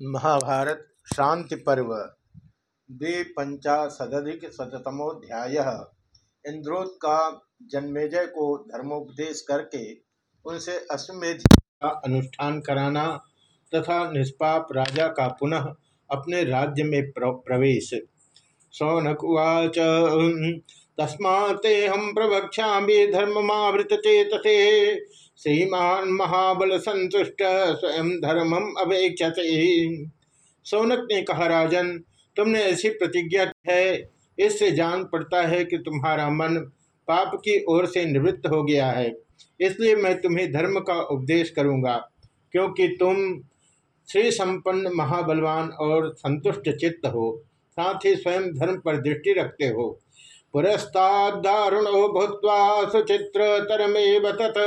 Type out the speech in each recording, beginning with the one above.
महाभारत शांति पर्व द्विपंचाशदिक शतमोध्याय इंद्रोत का जन्मेजय को धर्मोपदेश करके उनसे अश्वमेध का अनुष्ठान कराना तथा निष्पाप राजा का पुनः अपने राज्य में प्रवेश सौनकुवाच तस्माते हम प्रवक्षा धर्ममावृत चेतसे। श्रीमान महाबल संतुष्ट, स्वयं धर्मम अवेक्षते सौनक ने कहा, राजन, तुमने ऐसी प्रतिज्ञा है, इससे जान पड़ता है कि तुम्हारा मन पाप की ओर से निवृत्त हो गया है। इसलिए मैं तुम्हें धर्म का उपदेश करूँगा, क्योंकि तुम श्री संपन्न महाबलवान और संतुष्ट चित्त हो। साथ ही स्वयं धर्म पर दृष्टि रखते हो। पुरस्तादारुणो भूत्वा सुचित्र तरमेव तत्।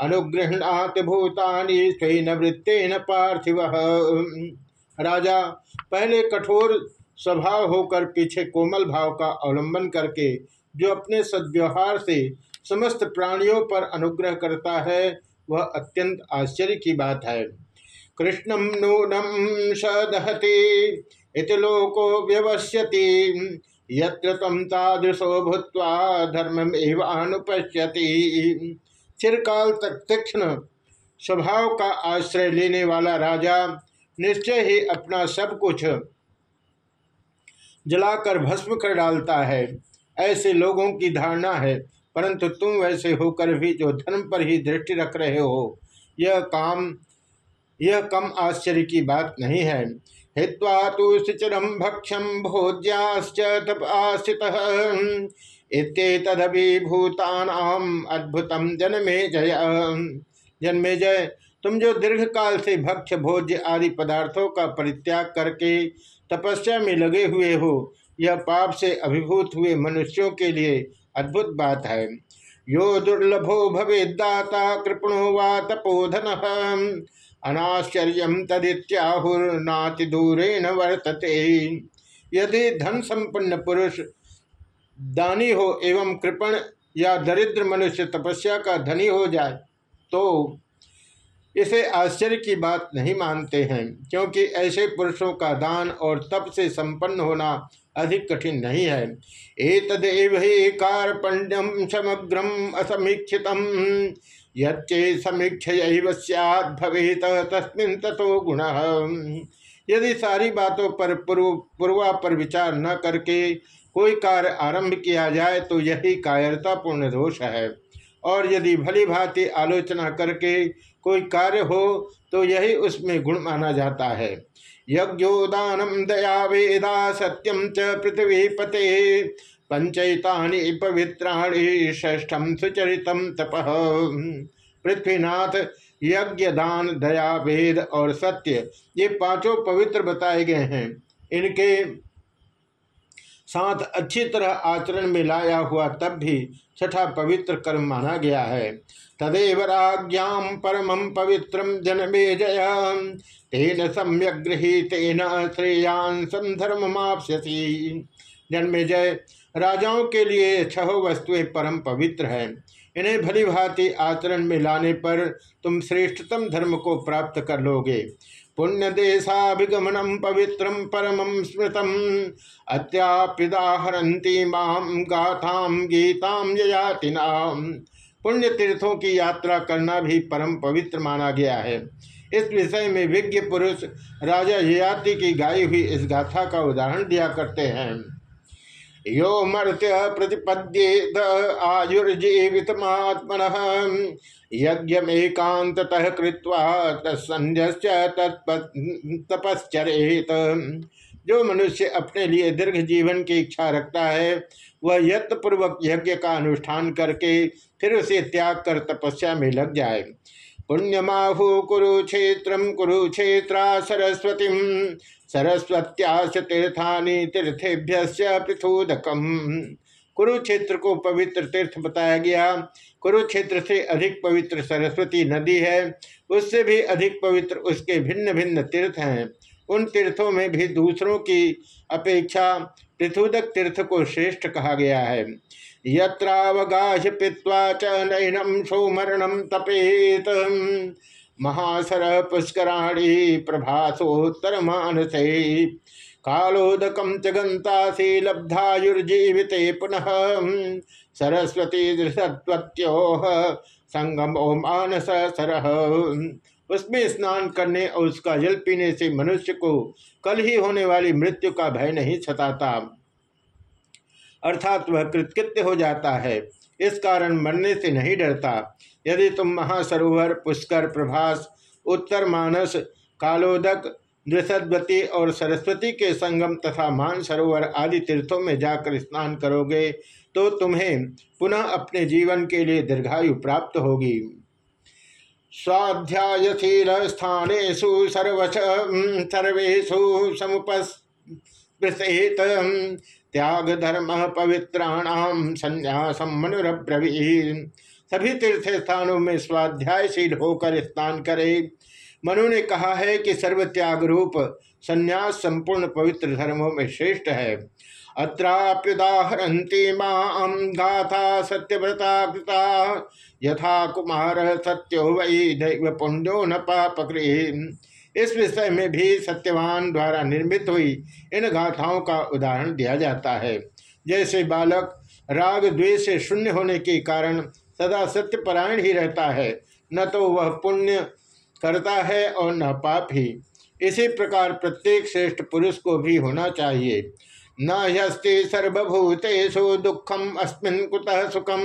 अनुगृहणात भूतानी स्वेन वृत्तेन पार्थिव। राजा, पहले कठोर स्वभाव होकर पीछे कोमल भाव का अवलंबन करके, जो अपने सद्व्यवहार से समस्त प्राणियों पर अनुग्रह करता है, वह अत्यंत आश्चर्य की बात है। कृष्णम नूनम सदहते इति लोको व्यवस्यति। तादृशो भूत्वा धर्मम एवानुपश्यति चिरकाल तक तीक्ष्ण स्वभाव का आश्रय लेने वाला राजा निश्चय ही अपना सब कुछ जलाकर भस्म कर डालता है। ऐसे लोगों की धारणा है, परंतु तुम वैसे होकर भी जो धर्म पर ही दृष्टि रख रहे हो, यह काम, यह कम आश्चर्य की बात नहीं है। हित्वा तो सिचरम भक्ष्यम भोज्याश्च तपाश्चित इतदभिभूतानाम अद्भुतम जन्मे जय। जन्मे जय। तुम जो दीर्घ काल से भक्ष भोज्य आदि पदार्थों का परित्याग करके तपस्या में लगे हुए हो, यह पाप से अभिभूत हुए मनुष्यों के लिए अद्भुत बात है। यो दुर्लभो भवे दाता कृपणो वा तपोधन। अनाश्चर्य तदित्याहुर्नाति दूरेण वर्तते। यदि धन संपन्न पुरुष दानी हो एवं कृपण या दरिद्र मनुष्य तपस्या का धनी हो जाए तो इसे आश्चर्य की बात नहीं मानते हैं, क्योंकि ऐसे पुरुषों का दान और तप से संपन्न होना अधिक कठिन नहीं है। एक एतदेव ही कार्पण्यम समग्रम असमीक्षित ये समीक्ष भवेत तस्मिन तथो गुण। यदि सारी बातों पर पूर्व पूर्वा पर विचार न करके कोई कार्य आरंभ किया जाए तो यही कायरतापूर्ण दोष है। और यदि भली भांति आलोचना करके कोई कार्य हो तो यही उसमें गुण माना जाता है। यज्ञोदानम दया वेदा सत्यम च पृथ्वी पते। पंचयतानि पवित्राणि ष्ठम सुचरितम तप। पृथ्वीनाथ यज्ञ दान दया, वेद और सत्य, ये पाँचों पवित्र बताए गए हैं। इनके साथ अच्छी तरह आचरण में लाया हुआ तब भी छठा पवित्र कर्म माना गया है। तदेव राज्ञा परम पवित्रम जनमे जय तेन सम्यक गृहीतेन श्रेयान धर्ममाप्स्यसी जन्मे जय। राजाओं के लिए छह वस्तुएँ परम पवित्र हैं। इन्हें भली भांति आचरण में लाने पर तुम श्रेष्ठतम धर्म को प्राप्त कर लोगे। पुण्य देशाभिगमनम पवित्रम परम स्मृतम। अत्यापिदाहरती माम गाथाम गीताम ययातिनाम पुण्य तीर्थों की यात्रा करना भी परम पवित्र माना गया है। इस विषय में विज्ञ पुरुष राजा ययाति की गाई हुई इस गाथा का उदाहरण दिया करते हैं। यो मर्त्य प्रतिपद्येत आयुर्जीवितमात्मन। यज्ञमेकांततः कृत्वा तपश्चरेत जो मनुष्य अपने लिए दीर्घ जीवन की इच्छा रखता है, वह यत्नपूर्वक यज्ञ का अनुष्ठान करके फिर उसे त्याग कर तपस्या में लग जाए। पुण्यमाहु कुरुक्षेत्र कुरुक्षेत्रा सरस्वती सरस्वत्याश तीर्थानी तीर्थेभ्य पृथोदकम कुरुक्षेत्र को पवित्र तीर्थ बताया गया। कुरुक्षेत्र से अधिक पवित्र सरस्वती नदी है। उससे भी अधिक पवित्र उसके भिन्न भिन्न तीर्थ हैं। उन तीर्थों में भी दूसरों की अपेक्षा पृथुदक तीर्थ को श्रेष्ठ कहा गया है। यत्रावगाह पित्वा च नयनम सोमरणम तपेत। महासर पुष्कराणी प्रभासोत्तर मानसे कालोदकम च गंतासी लब्धायुर्जीवित पुनः। सरस्वती दृशत्वत्योह संगमो मानस सरह उसमें स्नान करने और उसका जल पीने से मनुष्य को कल ही होने वाली मृत्यु का भय नहीं सताता। अर्थात वह कृतकृत्य हो जाता है। इस कारण मरने से नहीं डरता। यदि तुम महासरोवर, पुष्कर, प्रभास, उत्तर मानस, कालोदक दृषद्वती और सरस्वती के संगम तथा मान सरोवर आदि तीर्थों में जाकर स्नान करोगे तो तुम्हें पुनः अपने जीवन के लिए दीर्घायु प्राप्त होगी। स्वाध्यायशील स्थानेषु सर्वश सर्वेशु त्याग धर्म पवित्राणाम संन्यासम मनुरब्रवी सभी तीर्थ स्थानों में स्वाध्यायशील होकर स्नान करे। मनु ने कहा है कि सर्वत्याग रूप संन्यास संपूर्ण पवित्र धर्मों में श्रेष्ठ है। अत्राप्युदाहरती माम गाथा सत्यव्रता कृता। यथा कुमार सत्यो वही दैव पुण्यो न पापकृ इस विषय में भी सत्यवान द्वारा निर्मित हुई इन गाथाओं का उदाहरण दिया जाता है। जैसे बालक राग द्वेष से शून्य होने के कारण सदा सत्यपरायण ही रहता है। न तो वह पुण्य करता है और न पाप ही। इसी प्रकार प्रत्येक श्रेष्ठ पुरुष को भी होना चाहिए। न हस्ते सर्वभूतेषु दुखम अस्मिन् कुतः सुखम?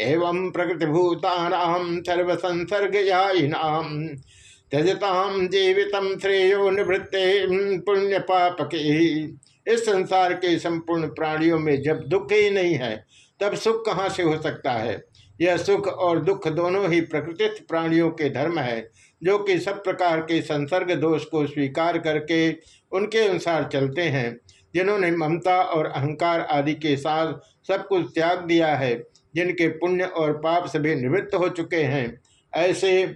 एवं प्रकृतिभूतानाम सर्वसंसर्गयायिनाम। त्यजताम जीवित श्रेयो निवृत्ते पुण्य पाप के इस संसार के संपूर्ण प्राणियों में जब दुख ही नहीं है तब सुख कहाँ से हो सकता है? यह सुख और दुख दोनों ही प्रकृति प्राणियों के धर्म है, जो कि सब प्रकार के संसर्ग दोष को स्वीकार करके उनके अनुसार चलते हैं। जिन्होंने ममता और अहंकार आदि के साथ सब कुछ त्याग दिया है, जिनके पुण्य और पाप सभी निवृत्त हो चुके हैं, ऐसे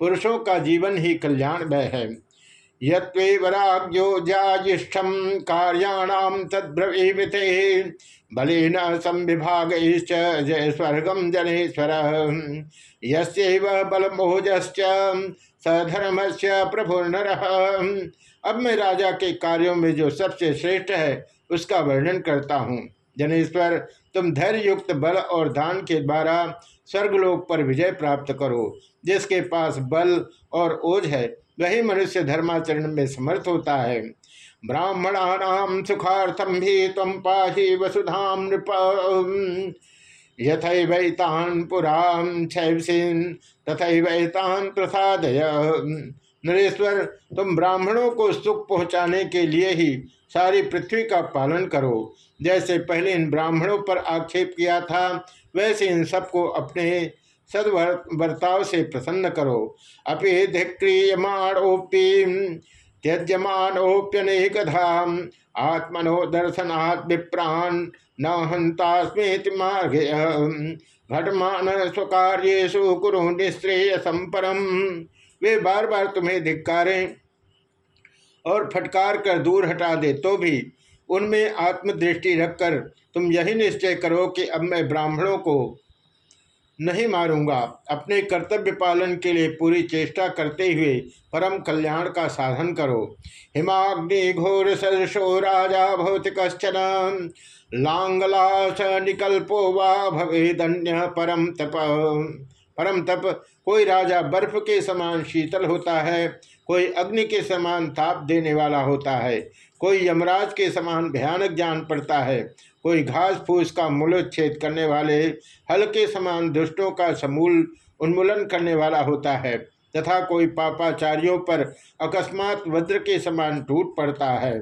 पुरुषों का जीवन ही कल्याणमय है। यराग्यो जाजिष्ठम कार्याणाम तद्रवीमिते बलेन संविभाग जय स्वर्गम जनेश्वर। यस्व बलमोहजश्च सधर्म से प्रभुर्नर। अब मैं राजा के कार्यों में जो सबसे श्रेष्ठ है, उसका वर्णन करता हूँ। जनेश्वर, तुम धैर्य युक्त बल और दान के द्वारा स्वर्गलोक पर विजय प्राप्त करो, जिसके पास बल और ओझ है। वही मनुष्य धर्माचरण में समर्थ होता है। ब्राह्मणानाम सुखार्थम भी तम पाही वसुधाम नृप यथैतान पुराम छैवसीन तथैतान प्रसादय। नरेश्वर, तुम ब्राह्मणों को सुख पहुँचाने के लिए ही सारी पृथ्वी का पालन करो। जैसे पहले इन ब्राह्मणों पर आक्षेप किया था, वैसे इन सबको अपने सदवर्ताव से प्रसन्न करो। अपि धिक्रियमाणोपी त्यज्यमानोप्यनेकधा आत्मनो दर्शनात् विप्रान न हंतास्मेति मार्ग घटमान स्वकार्यु कुरु निश्रेय संपरम। वे बार बार तुम्हें धिक्कारें और फटकार कर दूर हटा दे तो भी उनमें आत्मदृष्टि रखकर तुम यही निश्चय करो कि अब मैं ब्राह्मणों को नहीं मारूँगा। अपने कर्तव्य पालन के लिए पूरी चेष्टा करते हुए परम कल्याण का साधन करो। हिमाग्नि घोर सदृशो राजा भौतिक लांगलाश निकल्पो वा भवेदन्य परम तप। परम तप, कोई राजा बर्फ़ के समान शीतल होता है, कोई अग्नि के समान ताप देने वाला होता है, कोई यमराज के समान भयानक जान पड़ता है कोई घास फूस का मूलोच्छेद करने वाले हल्के समान दुष्टों का समूल उन्मूलन करने वाला होता है, तथा कोई पापाचार्यों पर अकस्मात वज्र के समान टूट पड़ता है।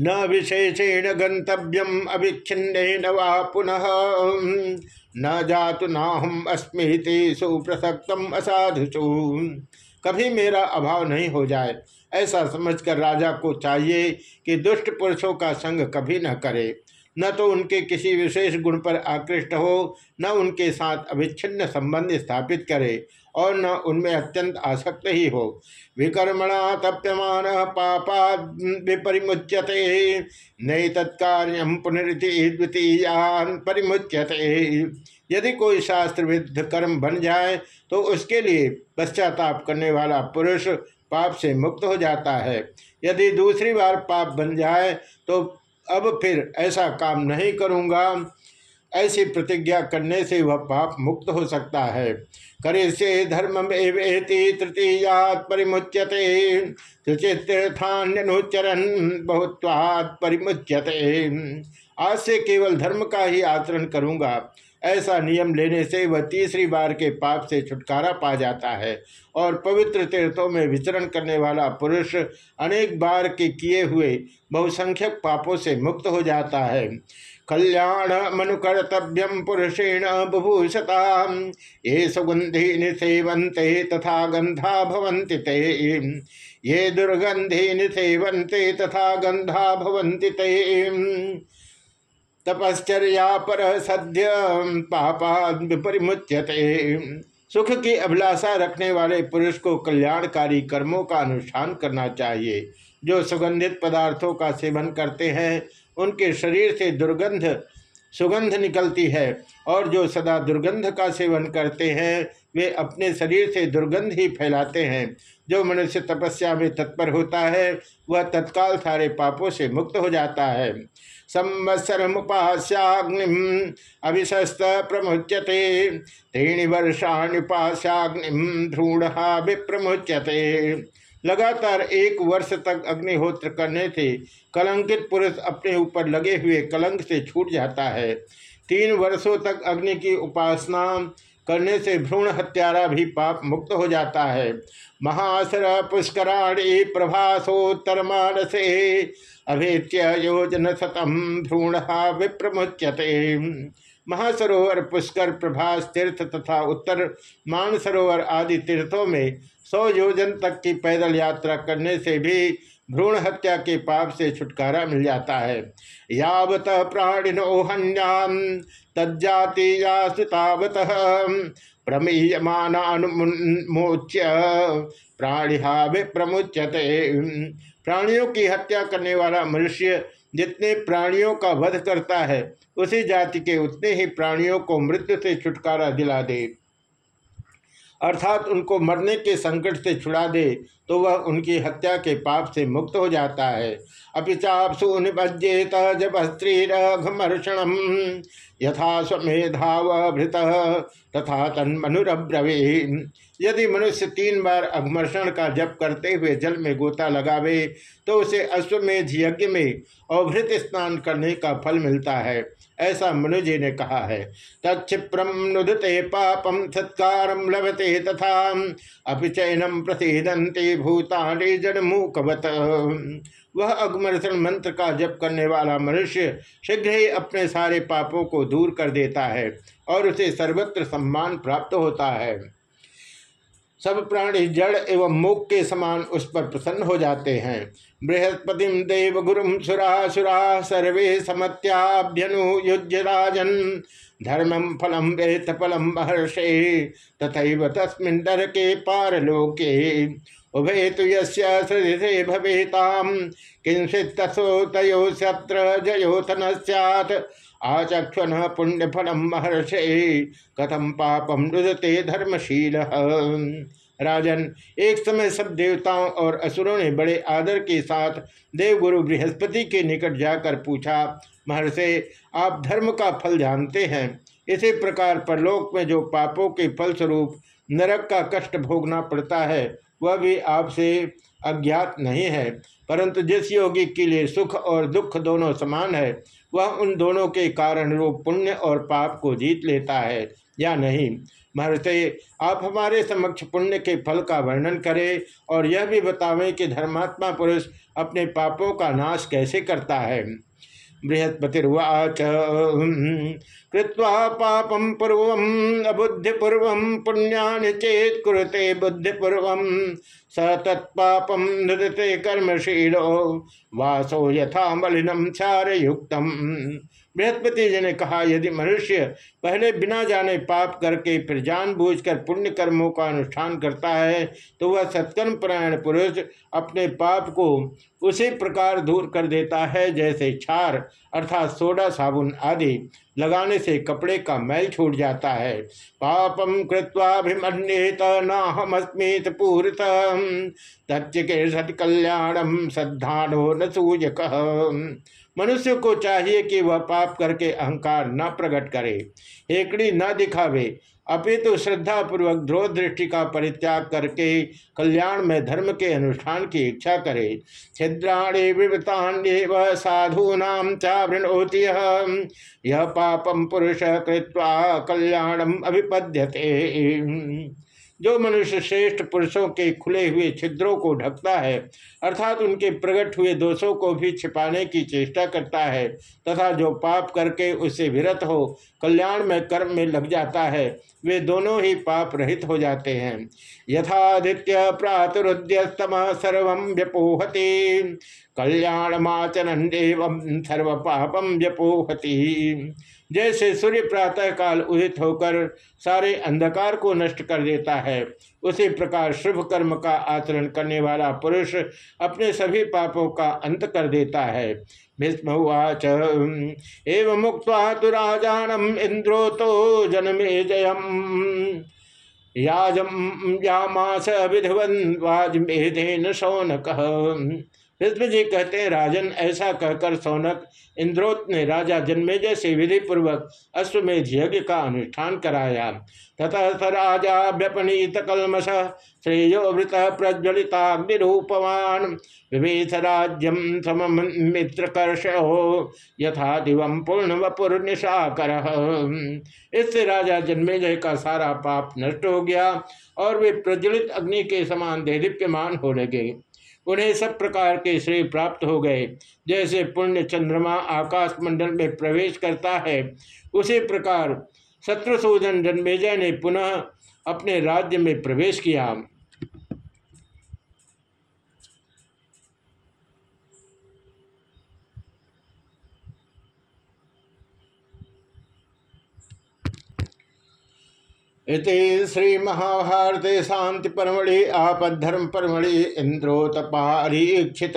न विशेषेण गंतव्यम अभिच्छिन्न वा पुनः, न जातु नाहम अस्मृति सुप्रसक्तम असाधुषु। कभी मेरा अभाव नहीं हो जाए ऐसा समझकर राजा को चाहिए कि दुष्ट पुरुषों का संग कभी न करे। न तो उनके किसी विशेष गुण पर आकृष्ट हो, न उनके साथ अविच्छिन्न संबंध स्थापित करे, और न उनमें अत्यंत आसक्त ही हो। विकर्मणा तप्यमान पापा विपरिमुच्यते नई तत्कार्यम पुनरिति द्वितीयान परिमुच्यते। यदि कोई शास्त्र विद्ध कर्म बन जाए तो उसके लिए पश्चाताप करने वाला पुरुष पाप से मुक्त हो जाता है। यदि दूसरी बार पाप बन जाए तो अब फिर ऐसा काम नहीं करूँगा। ऐसी प्रतिज्ञा करने से वह पाप मुक्त हो सकता है। करे से धर्म एवेति तृतीयात परिमुच्यते। तीर्थान्यनुचरन बहुत्वात् परिमुच्यते। आज से केवल धर्म का ही आचरण करूँगा। ऐसा नियम लेने से वह तीसरी बार के पाप से छुटकारा पा जाता है और पवित्र तीर्थों में विचरण करने वाला पुरुष अनेक बार के किए हुए बहुसंख्यक पापों से मुक्त हो जाता है। कल्याण मनुकर्तव्यम पुरुषेण बुभूषता ये सुगंधि निसेवंते तथा गंधा भवंति ते। ये दुर्गंधि निसेवंते तथा गंधा भवंति ते। तपश्चर्या पर सद्य पापा सुख की अभिलाषा रखने वाले पुरुष को कल्याणकारी कर्मों का अनुष्ठान करना चाहिए। जो सुगंधित पदार्थों का सेवन करते हैं, उनके शरीर से दुर्गंध, सुगंध निकलती है और जो सदा दुर्गंध का सेवन करते हैं, वे अपने शरीर से दुर्गंध ही फैलाते हैं। जो मनुष्य तपस्या में तत्पर होता है, वह तत्काल सारे पापों से मुक्त हो जाता है। संवत्सर मुपास्याग्निम अभिशस्त प्रमुच्यते त्रीणि वर्षाण्युपास्याग्निम ध्रूढ़ विप्रमुच्यते लगातार एक वर्ष तक अग्निहोत्र करने से कलंकित पुरुष अपने ऊपर लगे हुए कलंक से छूट जाता है। तीन वर्षों तक अग्नि की उपासना करने से भ्रूण हत्यारा भी पाप मुक्त हो जाता है। महासर पुष्कराणी प्रभासोत्तर मानसे अभेत्य योजन सतम भ्रूण विप्रमुच्यते। महासरोवर पुष्कर, प्रभास तीर्थ तथा उत्तर मानसरोवर आदि तीर्थों में सौ योजन तक की पैदल यात्रा करने से भी भ्रूण हत्या के पाप से छुटकारा मिल जाता है। यावत प्राणिनो हन्याम, तज्जाति यावत प्रमीयमानुमोच्य प्राणिहा प्रमुच्यते। प्राणियों की हत्या करने वाला मनुष्य जितने प्राणियों का वध करता है, उसी जाति के उतने ही प्राणियों को मृत्यु से छुटकारा दिला दे। अर्थात उनको मरने के संकट से छुड़ा दे तो वह उनकी हत्या के पाप से मुक्त हो जाता है। अपिचापसु निपज्येत जब स्त्रीरघमर्षण यथा स्वमेधावभृत, तथा तन्मनुरब्रवे यदि मनुष्य तीन बार अघमर्षण का जप करते हुए जल में गोता लगावे तो उसे अश्वमेध यज्ञ में अवभृत स्नान करने का फल मिलता है, ऐसा मनु जी ने कहा है। तत्म नुदते पापम सत्कार लभते तथा अपिचयनम प्रतिदंते भूतानि जड़मूकवत वह अगमर्षण मंत्र का जप करने वाला मनुष्य शीघ्र ही अपने सारे पापों को दूर कर देता है और उसे सर्वत्र सम्मान प्राप्त होता है। सब प्राणी जड़ एवं मुख के समान उस पर प्रसन्न हो जाते हैं। बृहस्पति देव गुरु सुरा सुरा, सर्वे समत्याभ्यनुयुज्य राजन धर्मम फलम वेत फलम महर्षे तथा तस्मिन डर के पारलोके। उभे तो यसे भवेताम। किंचित तयो सत्र जयोथन सैत् आचक्षण पुण्यफलम महर्षे। कथम पापम रुदते धर्मशील। राजन, एक समय सब देवताओं और असुरों ने बड़े आदर के साथ देवगुरु बृहस्पति के निकट जाकर पूछा, महर्षे, आप धर्म का फल जानते हैं? इसी प्रकार परलोक में जो पापों के फलस्वरूप नरक का कष्ट भोगना पड़ता है वह भी आपसे अज्ञात नहीं है, परंतु जिस योगी के लिए सुख और दुख दोनों समान है, वह उन दोनों के कारण रूप पुण्य और पाप को जीत लेता है, या नहीं? महर्षि, आप हमारे समक्ष पुण्य के फल का वर्णन करें और यह भी बतावें कि धर्मात्मा पुरुष अपने पापों का नाश कैसे करता है। बृहस्पतिर्वाच कृत्वा पापम पूर्व अबुद्धिपूर्व पुण्या चेत कुरुते बुद्धिपूर्व स तत्पापम नृत्य कर्मशीलो, वासो यथा मलिनम चार युक्तम बृहस्पति जी ने कहा, यदि मनुष्य पहले बिना जाने पाप करके फिर जानबूझकर पुण्य कर्मों का अनुष्ठान करता है तो वह सत्कर्म परायण पुरुष अपने पाप को उसी प्रकार दूर कर देता है, जैसे छार अर्थात सोडा, साबुन आदि लगाने से कपड़े का मैल छूट जाता है। पापम कृत्वाभिमन्येत नाहमस्मित पूर्त सत कल्याणम सद्धानो न सूजक। मनुष्य को चाहिए कि वह पाप करके अहंकार न प्रकट करे। हेकड़ी न दिखावे अपितु तो श्रद्धा पूर्वक ध्रुव दृष्टि का परित्याग करके कल्याण में धर्म के अनुष्ठान की इच्छा करे। छिद्राणी विवतान्यव साधूनाम चावृणोति यह पापम पुरुष कृत्वा कल्याणम अभिपद्यते। जो मनुष्य श्रेष्ठ पुरुषों के खुले हुए छिद्रों को ढकता है, अर्थात उनके प्रकट हुए दोषों को भी छिपाने की चेष्टा करता है, तथा जो पाप करके उससे विरत हो, कल्याण में कर्म में लग जाता है, वे दोनों ही पाप रहित हो जाते हैं। यथादित्य प्रातरुद्यस्तम सर्व व्यपोहति कल्याणमाचरण एवं सर्व पापम व्यपोहति। जैसे सूर्य प्रातः काल उदित होकर सारे अंधकार को नष्ट कर देता है, उसी प्रकार शुभ कर्म का आचरण करने वाला पुरुष अपने सभी पापों का अंत कर देता है। एवं मुक्त तो राजानम इंद्रो तो जन्मे जयम। याजम यामास विधवन वाजमेधेन शौनक। ऋषभ जी कहते हैं, राजन ऐसा कहकर सौनक इंद्रोत ने राजा जन्मेजय से विधि पूर्वक अश्वमेध यज्ञ का अनुष्ठान कराया। तथा स राजा व्यपनीत कलमश श्रेयो वृत प्रज्वलिताग्निरूपवान विवेश राज्यम मित्रकर्ष यथा दिवम पूर्ण वपुर निशाकर इससे राजा जन्मेजय का सारा पाप नष्ट हो गया और वे प्रज्वलित अग्नि के समान देदीप्यमान हो लगे। उन्हें सब प्रकार के श्रेय प्राप्त हो गए। जैसे पुण्य चंद्रमा आकाश मंडल में प्रवेश करता है, उसी प्रकार शत्रुसूदन जन्मेजय ने पुनः अपने राज्य में प्रवेश किया। इति श्री महाभारते शांति परमढ़ि आपद्धर्म परमढ़ि इंद्रोतपारीक्षित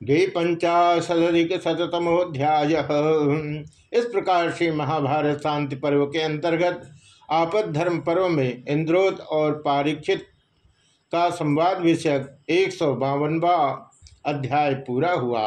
द्विपंचाशदिक शतमोध्याय इस प्रकार श्री महाभारत शांति पर्व के अंतर्गत आपद धर्म पर्व में इंद्रोत और पारीक्षित का संवाद विषयक एक सौ बावनवा अध्याय पूरा हुआ।